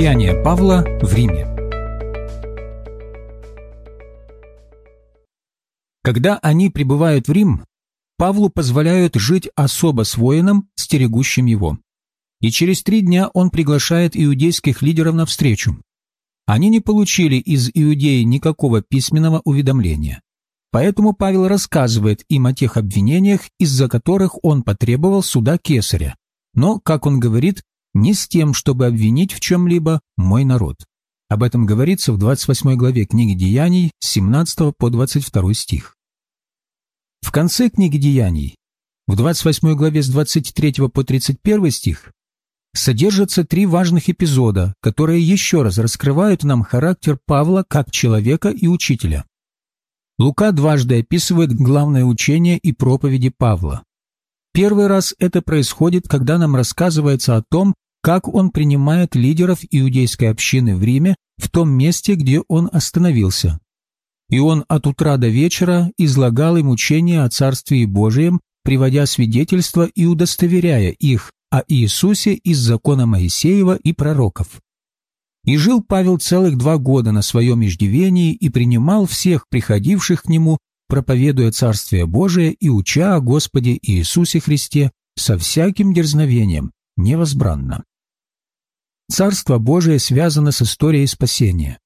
Деяния Павла в Риме Когда они прибывают в Рим, Павлу позволяют жить особо с воином, стерегущим его. И через три дня он приглашает иудейских лидеров на встречу. Они не получили из Иудеи никакого письменного уведомления. Поэтому Павел рассказывает им о тех обвинениях, из-за которых он потребовал суда Кесаря. Но, как он говорит, не с тем, чтобы обвинить в чем-либо мой народ. Об этом говорится в 28 главе книги Деяний с 17 по 22 стих. В конце книги Деяний, в 28 главе с 23 по 31 стих, содержатся три важных эпизода, которые еще раз раскрывают нам характер Павла как человека и учителя. Лука дважды описывает главное учение и проповеди Павла. Первый раз это происходит, когда нам рассказывается о том, как он принимает лидеров иудейской общины в Риме в том месте, где он остановился. И он от утра до вечера излагал им учение о Царстве Божием, приводя свидетельства и удостоверяя их о Иисусе из закона Моисеева и пророков. И жил Павел целых два года на своем иждивении и принимал всех приходивших к нему, проповедуя Царствие Божие и уча о Господе Иисусе Христе со всяким дерзновением, невозбранно. Царство Божие связано с историей спасения.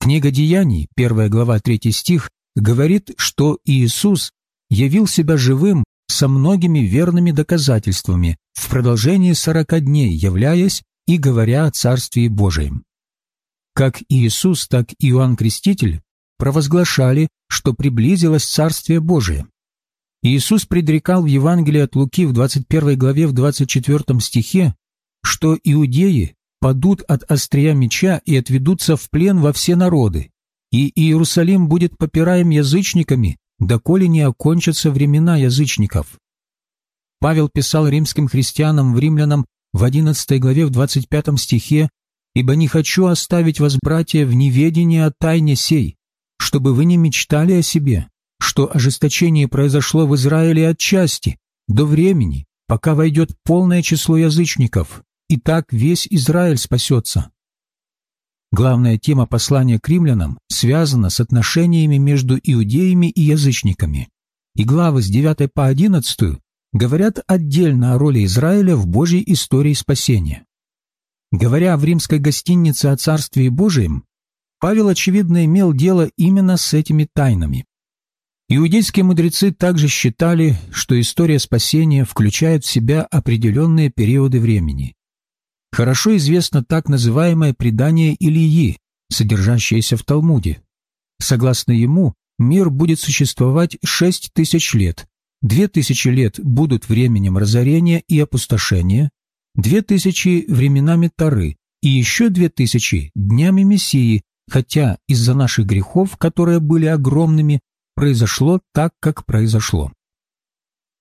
Книга Деяний, первая глава, третий стих, говорит, что Иисус явил себя живым со многими верными доказательствами в продолжении сорока дней, являясь и говоря о Царстве Божием. Как Иисус, так и Иоанн Креститель провозглашали, что приблизилось Царствие Божие. Иисус предрекал в Евангелии от Луки в 21 главе в 24 стихе, что иудеи падут от острия меча и отведутся в плен во все народы, и Иерусалим будет попираем язычниками, доколе не окончатся времена язычников. Павел писал римским христианам в римлянам в 11 главе в 25 стихе «Ибо не хочу оставить вас, братья, в неведении о тайне сей, чтобы вы не мечтали о себе, что ожесточение произошло в Израиле отчасти, до времени, пока войдет полное число язычников, и так весь Израиль спасется». Главная тема послания к римлянам связана с отношениями между иудеями и язычниками, и главы с 9 по 11 говорят отдельно о роли Израиля в Божьей истории спасения. Говоря в римской гостинице о Царстве Божием, Павел, очевидно, имел дело именно с этими тайнами. Иудейские мудрецы также считали, что история спасения включает в себя определенные периоды времени. Хорошо известно так называемое предание Илии, содержащееся в Талмуде. Согласно ему, мир будет существовать шесть тысяч лет, Две тысячи лет будут временем разорения и опустошения, две тысячи – временами Тары, и еще две тысячи – днями Мессии, хотя из-за наших грехов, которые были огромными, произошло так, как произошло.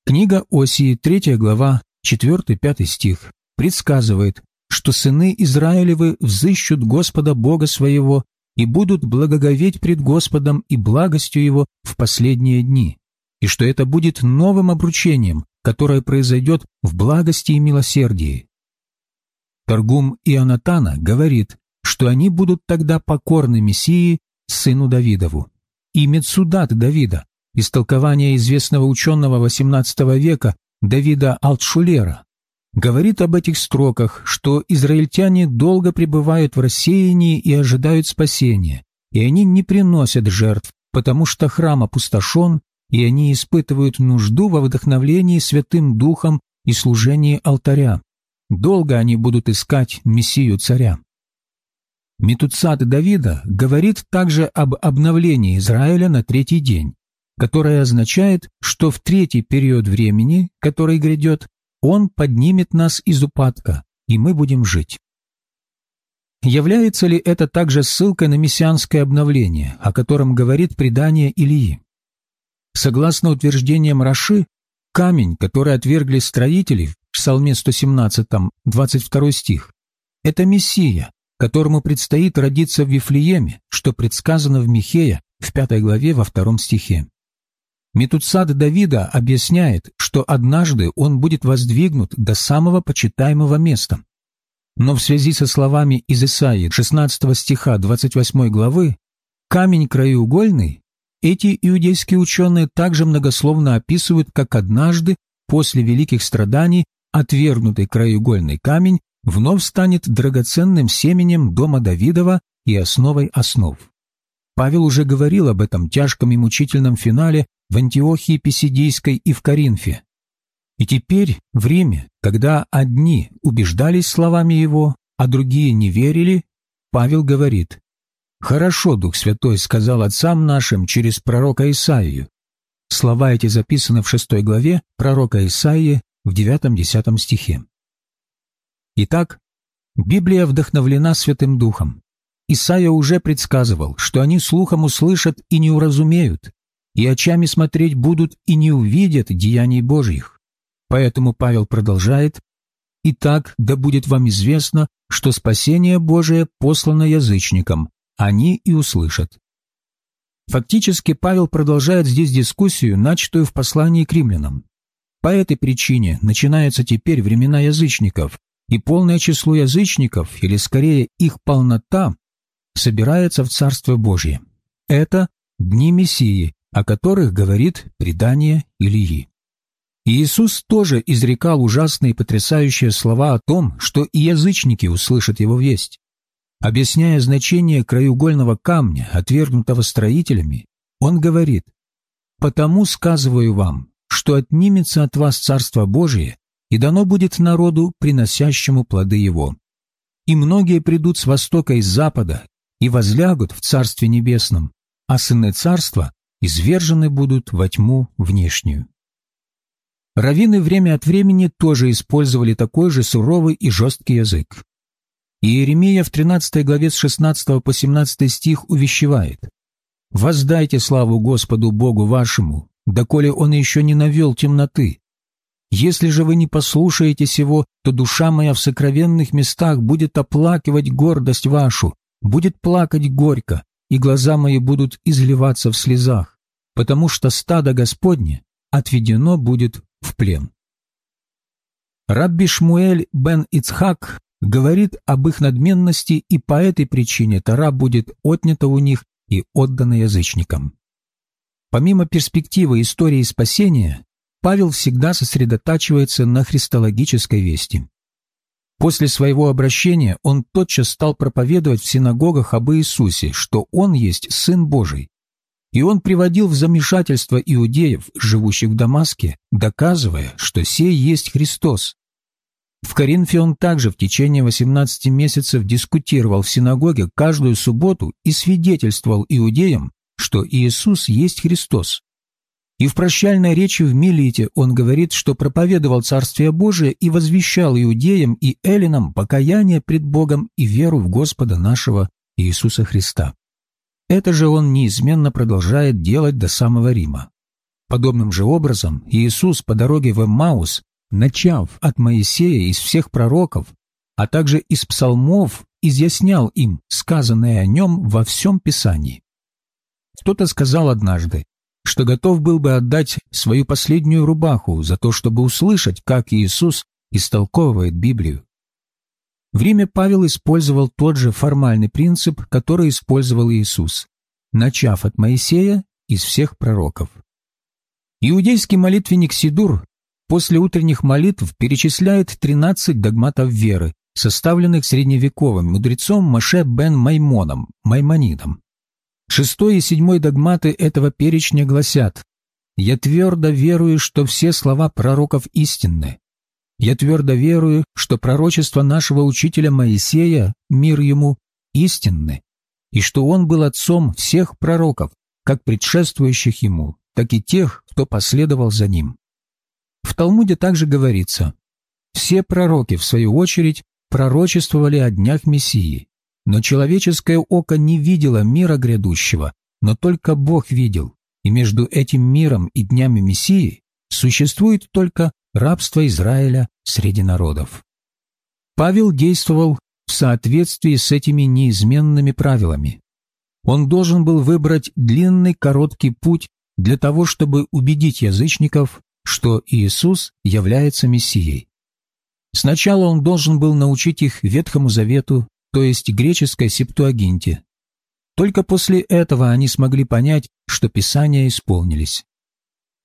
Книга Осии, 3 глава, 4-5 стих, предсказывает, что сыны Израилевы взыщут Господа Бога своего и будут благоговеть пред Господом и благостью Его в последние дни и что это будет новым обручением, которое произойдет в благости и милосердии. Торгум Ионатана говорит, что они будут тогда покорны Мессии, сыну Давидову. И Мецудат Давида, истолкование известного ученого XVIII века Давида Алтшулера, говорит об этих строках, что израильтяне долго пребывают в рассеянии и ожидают спасения, и они не приносят жертв, потому что храм опустошен, и они испытывают нужду во вдохновлении Святым Духом и служении алтаря. Долго они будут искать Мессию Царя. Метуцат Давида говорит также об обновлении Израиля на третий день, которое означает, что в третий период времени, который грядет, Он поднимет нас из упадка, и мы будем жить. Является ли это также ссылкой на мессианское обновление, о котором говорит предание Илии? Согласно утверждениям Раши, камень, который отвергли строители в Псалме 117, 22 стих, это Мессия, которому предстоит родиться в Вифлееме, что предсказано в Михея в пятой главе во втором стихе. Метуцад Давида объясняет, что однажды он будет воздвигнут до самого почитаемого места. Но в связи со словами из Исаии 16 стиха 28 главы «камень краеугольный» эти иудейские ученые также многословно описывают, как однажды, после великих страданий, отвергнутый краеугольный камень вновь станет драгоценным семенем дома Давидова и основой основ. Павел уже говорил об этом тяжком и мучительном финале в Антиохии Писидийской и в Коринфе. И теперь, в Риме, когда одни убеждались словами его, а другие не верили, Павел говорит, «Хорошо, Дух Святой сказал отцам нашим через пророка Исаию». Слова эти записаны в шестой главе пророка Исаии в девятом-десятом стихе. Итак, Библия вдохновлена Святым Духом. Исаия уже предсказывал, что они слухом услышат и не уразумеют, и очами смотреть будут и не увидят деяний Божьих. Поэтому Павел продолжает, «Итак, да будет вам известно, что спасение Божие послано язычникам, они и услышат». Фактически Павел продолжает здесь дискуссию, начатую в послании к римлянам. По этой причине начинаются теперь времена язычников, и полное число язычников, или скорее их полнота, собирается в Царство Божье. Это дни Мессии, о которых говорит предание Илии. Иисус тоже изрекал ужасные потрясающие слова о том, что и язычники услышат его весть. Объясняя значение краеугольного камня, отвергнутого строителями, он говорит, «Потому сказываю вам, что отнимется от вас Царство Божие, и дано будет народу, приносящему плоды его. И многие придут с востока и с запада, и возлягут в Царстве Небесном, а сыны Царства извержены будут во тьму внешнюю. Равины время от времени тоже использовали такой же суровый и жесткий язык. Иеремия в 13 главе с 16 по 17 стих увещевает «Воздайте славу Господу Богу вашему, доколе Он еще не навел темноты. Если же вы не послушаете сего, то душа моя в сокровенных местах будет оплакивать гордость вашу, будет плакать горько, и глаза мои будут изливаться в слезах, потому что стадо Господне отведено будет в плен. Рабби Шмуэль бен Ицхак говорит об их надменности, и по этой причине Тара будет отнята у них и отдана язычникам. Помимо перспективы истории спасения, Павел всегда сосредотачивается на христологической вести. После своего обращения он тотчас стал проповедовать в синагогах об Иисусе, что Он есть Сын Божий. И он приводил в замешательство иудеев, живущих в Дамаске, доказывая, что сей есть Христос. В Коринфе он также в течение 18 месяцев дискутировал в синагоге каждую субботу и свидетельствовал иудеям, что Иисус есть Христос. И в прощальной речи в Милите он говорит, что проповедовал Царствие Божие и возвещал иудеям и эллинам покаяние пред Богом и веру в Господа нашего Иисуса Христа. Это же он неизменно продолжает делать до самого Рима. Подобным же образом Иисус по дороге в Эммаус, начав от Моисея из всех пророков, а также из псалмов, изъяснял им сказанное о нем во всем Писании. Кто-то сказал однажды, что готов был бы отдать свою последнюю рубаху за то, чтобы услышать, как Иисус истолковывает Библию. В Риме Павел использовал тот же формальный принцип, который использовал Иисус, начав от Моисея из всех пророков. Иудейский молитвенник Сидур после утренних молитв перечисляет 13 догматов веры, составленных средневековым мудрецом Маше бен Маймоном, Маймонидом. Шестой и седьмой догматы этого перечня гласят «Я твердо верую, что все слова пророков истинны. Я твердо верую, что пророчество нашего учителя Моисея, мир ему, истинны, и что он был отцом всех пророков, как предшествующих ему, так и тех, кто последовал за ним». В Талмуде также говорится «Все пророки, в свою очередь, пророчествовали о днях Мессии, но человеческое око не видело мира грядущего, но только Бог видел, и между этим миром и днями Мессии существует только рабство Израиля среди народов. Павел действовал в соответствии с этими неизменными правилами. Он должен был выбрать длинный короткий путь для того, чтобы убедить язычников, что Иисус является Мессией. Сначала он должен был научить их Ветхому Завету, то есть греческой септуагинте. Только после этого они смогли понять, что Писания исполнились.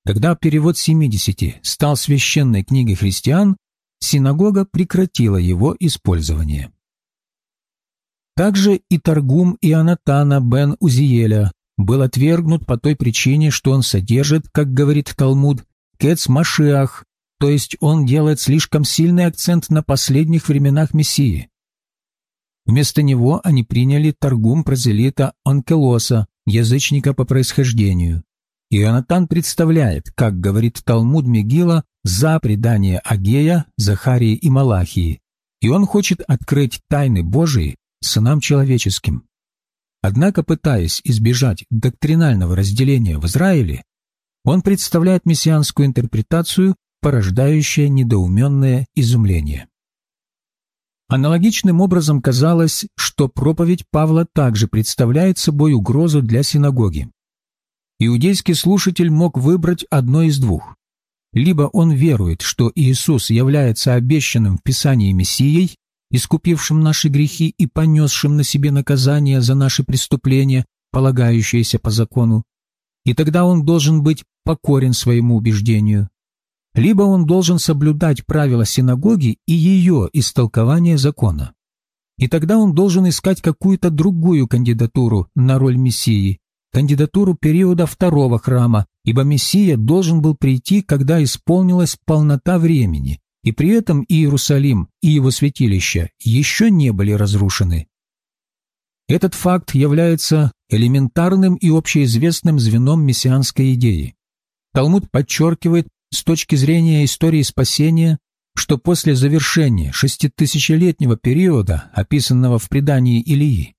Когда перевод 70 стал священной книгой христиан, синагога прекратила его использование. Также и Таргум Ионатана бен Узиеля был отвергнут по той причине, что он содержит, как говорит Талмуд, Кец Машиах, то есть он делает слишком сильный акцент на последних временах Мессии. Вместо него они приняли Таргум прозелита Онкелоса, язычника по происхождению. Ионатан представляет, как говорит Талмуд Мегила, за предание Агея, Захарии и Малахии, и он хочет открыть тайны Божии сынам человеческим. Однако, пытаясь избежать доктринального разделения в Израиле, он представляет мессианскую интерпретацию, порождающую недоуменное изумление. Аналогичным образом казалось, что проповедь Павла также представляет собой угрозу для синагоги. Иудейский слушатель мог выбрать одно из двух. Либо он верует, что Иисус является обещанным в Писании Мессией, искупившим наши грехи и понесшим на себе наказание за наши преступления, полагающиеся по закону, и тогда он должен быть покорен своему убеждению. Либо он должен соблюдать правила синагоги и ее истолкование закона. И тогда он должен искать какую-то другую кандидатуру на роль Мессии, кандидатуру периода второго храма, ибо Мессия должен был прийти, когда исполнилась полнота времени, и при этом Иерусалим и его святилища еще не были разрушены. Этот факт является элементарным и общеизвестным звеном мессианской идеи. Талмуд подчеркивает с точки зрения истории спасения, что после завершения шеститысячелетнего периода, описанного в предании Илии,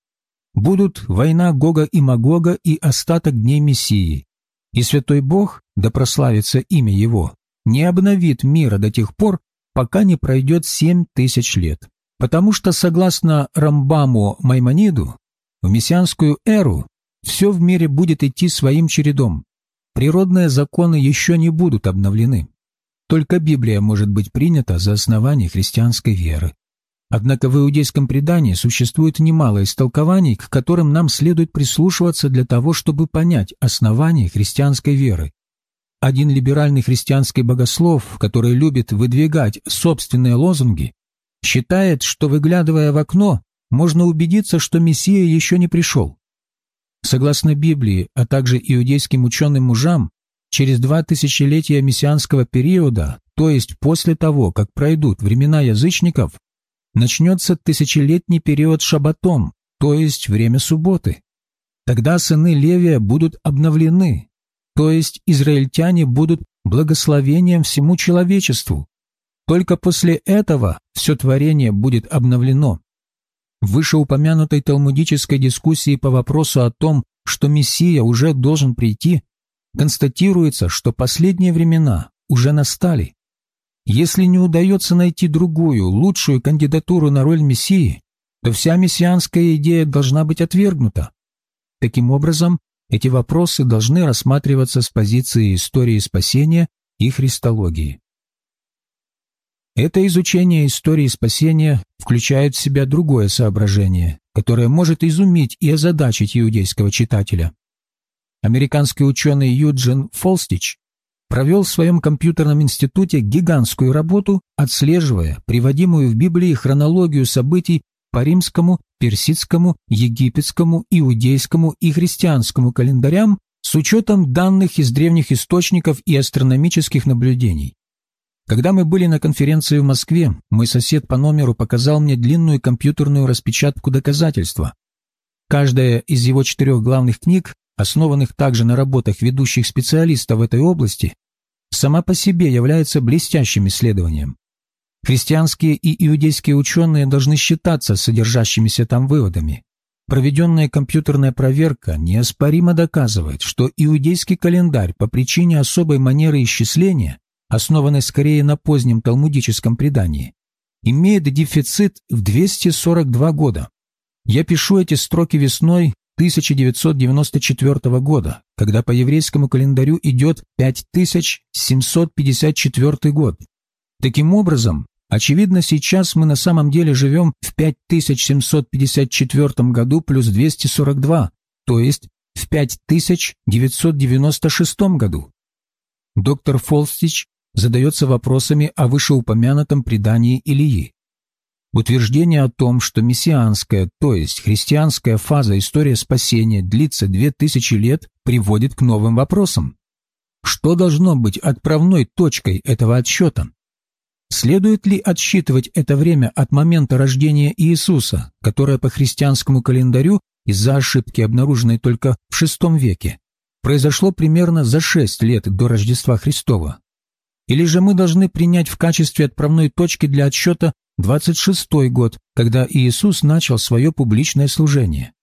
будут война Гога и Магога и остаток дней Мессии, и Святой Бог, да прославится имя Его, не обновит мира до тех пор, пока не пройдет семь тысяч лет. Потому что, согласно Рамбаму Маймониду, в мессианскую эру все в мире будет идти своим чередом. Природные законы еще не будут обновлены. Только Библия может быть принята за основание христианской веры. Однако в иудейском предании существует немало истолкований, к которым нам следует прислушиваться для того, чтобы понять основание христианской веры. Один либеральный христианский богослов, который любит выдвигать собственные лозунги, считает, что, выглядывая в окно, можно убедиться, что Мессия еще не пришел. Согласно Библии, а также иудейским ученым мужам, через два тысячелетия мессианского периода, то есть после того, как пройдут времена язычников, начнется тысячелетний период шабатон, то есть время субботы. Тогда сыны Левия будут обновлены, то есть израильтяне будут благословением всему человечеству. Только после этого все творение будет обновлено. Вышеупомянутой талмудической дискуссии по вопросу о том, что Мессия уже должен прийти, констатируется, что последние времена уже настали. Если не удается найти другую, лучшую кандидатуру на роль Мессии, то вся мессианская идея должна быть отвергнута. Таким образом, эти вопросы должны рассматриваться с позиции истории спасения и христологии. Это изучение истории спасения включает в себя другое соображение, которое может изумить и озадачить иудейского читателя. Американский ученый Юджин Фолстич провел в своем компьютерном институте гигантскую работу, отслеживая приводимую в Библии хронологию событий по римскому, персидскому, египетскому, иудейскому и христианскому календарям с учетом данных из древних источников и астрономических наблюдений. Когда мы были на конференции в Москве, мой сосед по номеру показал мне длинную компьютерную распечатку доказательства. Каждая из его четырех главных книг, основанных также на работах ведущих специалистов в этой области, сама по себе является блестящим исследованием. Христианские и иудейские ученые должны считаться содержащимися там выводами. Проведенная компьютерная проверка неоспоримо доказывает, что иудейский календарь по причине особой манеры исчисления, основанной скорее на позднем талмудическом предании, имеет дефицит в 242 года. Я пишу эти строки весной 1994 года, когда по еврейскому календарю идет 5754 год. Таким образом, Очевидно, сейчас мы на самом деле живем в 5754 году плюс 242, то есть в 5996 году. Доктор Фолстич задается вопросами о вышеупомянутом предании Илии. Утверждение о том, что мессианская, то есть христианская фаза истории спасения длится две тысячи лет, приводит к новым вопросам. Что должно быть отправной точкой этого отсчета? Следует ли отсчитывать это время от момента рождения Иисуса, которое по христианскому календарю из-за ошибки, обнаруженной только в VI веке, произошло примерно за шесть лет до Рождества Христова? Или же мы должны принять в качестве отправной точки для отсчета 26-й год, когда Иисус начал свое публичное служение?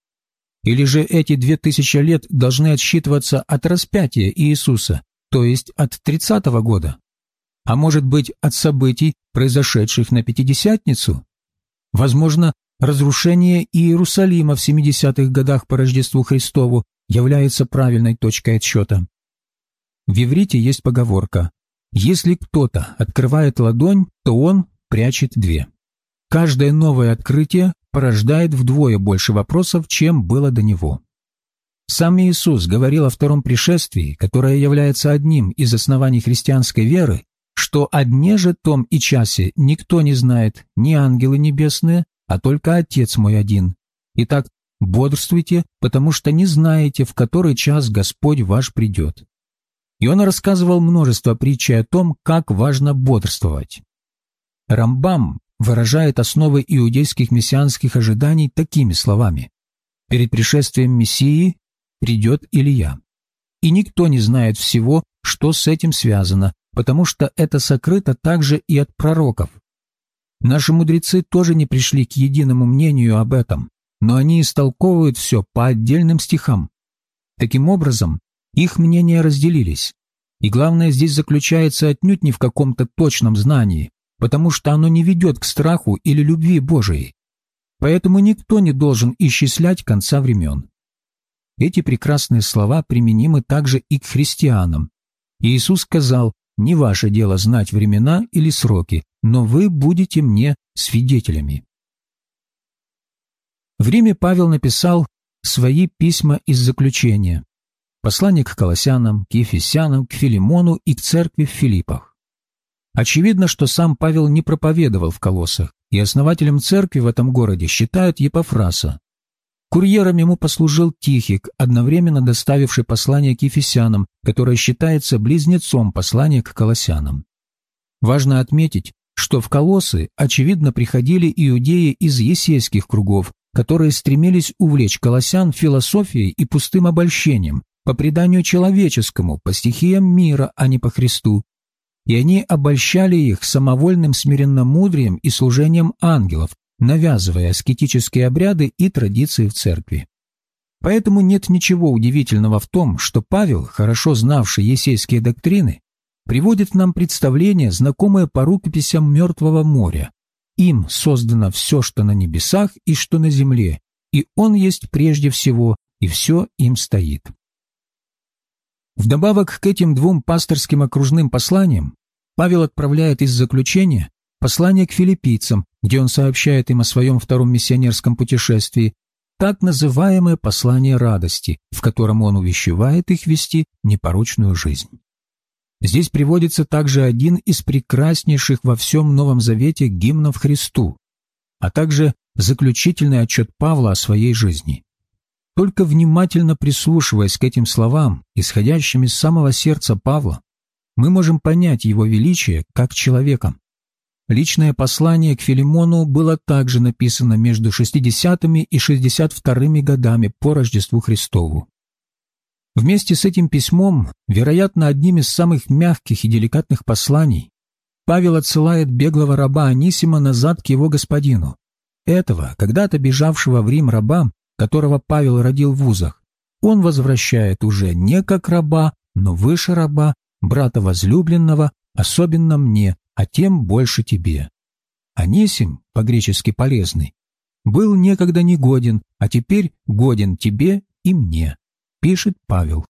Или же эти две тысячи лет должны отсчитываться от распятия Иисуса, то есть от 30-го года? А может быть, от событий, произошедших на Пятидесятницу? Возможно, разрушение Иерусалима в 70-х годах по Рождеству Христову является правильной точкой отсчета. В иврите есть поговорка «Если кто-то открывает ладонь, то он прячет две». Каждое новое открытие порождает вдвое больше вопросов, чем было до него. Сам Иисус говорил о втором пришествии, которое является одним из оснований христианской веры, что о дне же том и часе никто не знает, ни ангелы небесные, а только Отец мой один. Итак, бодрствуйте, потому что не знаете, в который час Господь ваш придет». И он рассказывал множество притчей о том, как важно бодрствовать. Рамбам выражает основы иудейских мессианских ожиданий такими словами. «Перед пришествием Мессии придет Илья. И никто не знает всего, что с этим связано, потому что это сокрыто также и от пророков. Наши мудрецы тоже не пришли к единому мнению об этом, но они истолковывают все по отдельным стихам. Таким образом, их мнения разделились. И главное здесь заключается отнюдь не в каком-то точном знании, потому что оно не ведет к страху или любви Божией. Поэтому никто не должен исчислять конца времен. Эти прекрасные слова применимы также и к христианам. Иисус сказал, не ваше дело знать времена или сроки, но вы будете мне свидетелями. В Риме Павел написал свои письма из заключения. Послание к Колоссянам, к Ефесянам, к Филимону и к церкви в Филиппах. Очевидно, что сам Павел не проповедовал в Колоссах, и основателем церкви в этом городе считают Епофраса, Курьером ему послужил Тихик, одновременно доставивший послание к Ефесянам, которое считается близнецом послания к Колоссянам. Важно отметить, что в Колоссы, очевидно, приходили иудеи из есейских кругов, которые стремились увлечь колоссян философией и пустым обольщением, по преданию человеческому, по стихиям мира, а не по Христу. И они обольщали их самовольным смиренномудрием и служением ангелов, навязывая аскетические обряды и традиции в церкви. Поэтому нет ничего удивительного в том, что Павел, хорошо знавший есейские доктрины, приводит нам представление, знакомое по рукописям Мертвого моря. Им создано все, что на небесах и что на земле, и Он есть прежде всего, и все им стоит. Вдобавок к этим двум пасторским окружным посланиям Павел отправляет из заключения послание к филиппийцам, где он сообщает им о своем втором миссионерском путешествии, так называемое послание радости, в котором он увещевает их вести непорочную жизнь. Здесь приводится также один из прекраснейших во всем Новом Завете гимнов Христу, а также заключительный отчет Павла о своей жизни. Только внимательно прислушиваясь к этим словам, исходящим из самого сердца Павла, мы можем понять его величие как человека, Личное послание к Филимону было также написано между 60-ми и 62-ми годами по Рождеству Христову. Вместе с этим письмом, вероятно, одним из самых мягких и деликатных посланий, Павел отсылает беглого раба Анисима назад к его господину. Этого, когда-то бежавшего в Рим раба, которого Павел родил в вузах, он возвращает уже не как раба, но выше раба, брата возлюбленного, особенно мне, а тем больше тебе. Анисим, по-гречески полезный, был некогда негоден, а теперь годен тебе и мне, пишет Павел.